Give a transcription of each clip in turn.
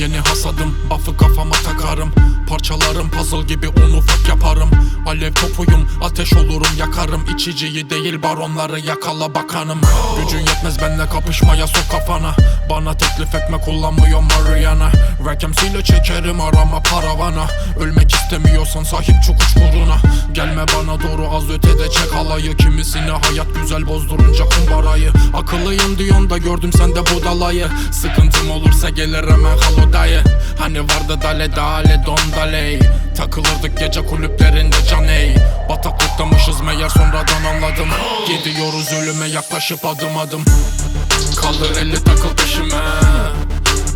Yeni hasadım. Buff'ı kafama takarım. Parçalarım puzzle gibi un ufak yaparım. Alev topuyum ateş olurum yakarım. İçiciyi değil baronları yakala bakanım. Gücün yetmez benle kapışmaya sok kafana Bana teklif etme kullanmıyor Mariana. Rakemsiyle çekerim arama paravana. Ölmek istemiyorsan sahip çık uçkuruna Gelme bana doğru az ötede çek halayı Kimisine hayat güzel bozdurunca kumbarayı. Akıllıyım diyorsun da gördüm sende budalayı. Sıkıntım olursa gelir hemen halo dayı. Hani vardı dale dale don daley Takılırdık gece kulüplerinde caney Bataklıktamışız meğer sonradan anladım. Gidiyoruz ölüme yaklaşıp adım adım Kaldır eli takıl peşime.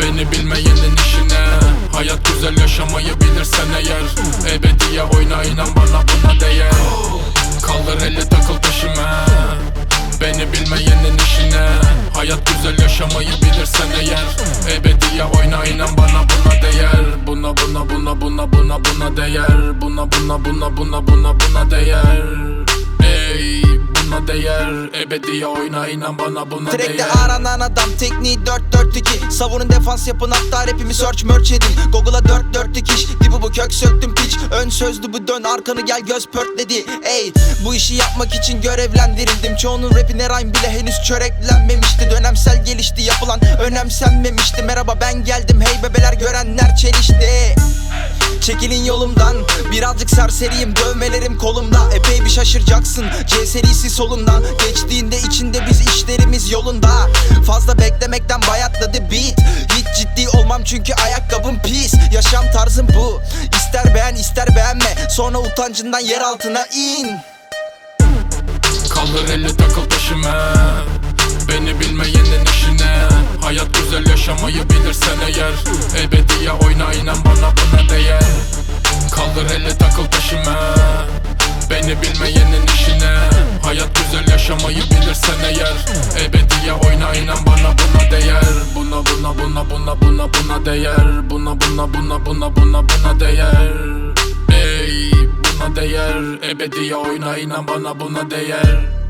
Beni bilmeyenin işine. Hayat güzel yaşamayı bilirsen eğer Ebediye oyna inan bana buna değer. Kaldır eli takıl peşime. Beni bilmeyenin işine. Hayat güzel yaşamayı bilirsen eğer Ebediye oyna inan bana buna değer. Buna buna buna buna buna buna değer. Buna buna buna buna buna buna değer değer Ebediye oyna inan bana buna Track'te değer? aranan adam tekniği 4-4-2 Savunun defans yapın hatta rapimi search merch edin. Google'a 4-4 dikiş Dibi bu kök söktüm piç. Ön sözlü bu dön arkanı gel göz pörtledi. Ey bu işi yapmak için görevlendirildim. Çoğunun rapine rhyme bile henüz çöreklenmemişti. Dönemsel gelişti yapılan önemsenmemişti. Merhaba ben geldim hey bebeler görenler çelişti Çekilin yolumdan Birazcık serseriyim. Dövmelerim kolumda Epey bir şaşıracaksın. C serisi solundan Geçtiğinde içinde biz işlerimiz yolunda. Fazla beklemekten bayatladı beat. Hiç ciddi olmam çünkü ayakkabım pis. Yaşam tarzım bu. İster beğen ister beğenme. Sonra utancından yer altına in. Kaldır eli takıl peşime. Beni bilmeyenin işine. Hayat Kaldır eli takıl peşime. Beni bilmeyenin işine. Hayat güzel yaşamayı bilirsen eğer Ebediye oyna inan bana buna değer. Buna buna buna buna buna buna değer. Buna buna buna buna buna buna değer. Ey buna değer. Ebediye oyna inan bana buna değer